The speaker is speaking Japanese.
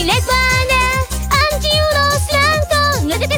Miles van der, anti-unos blancos, no te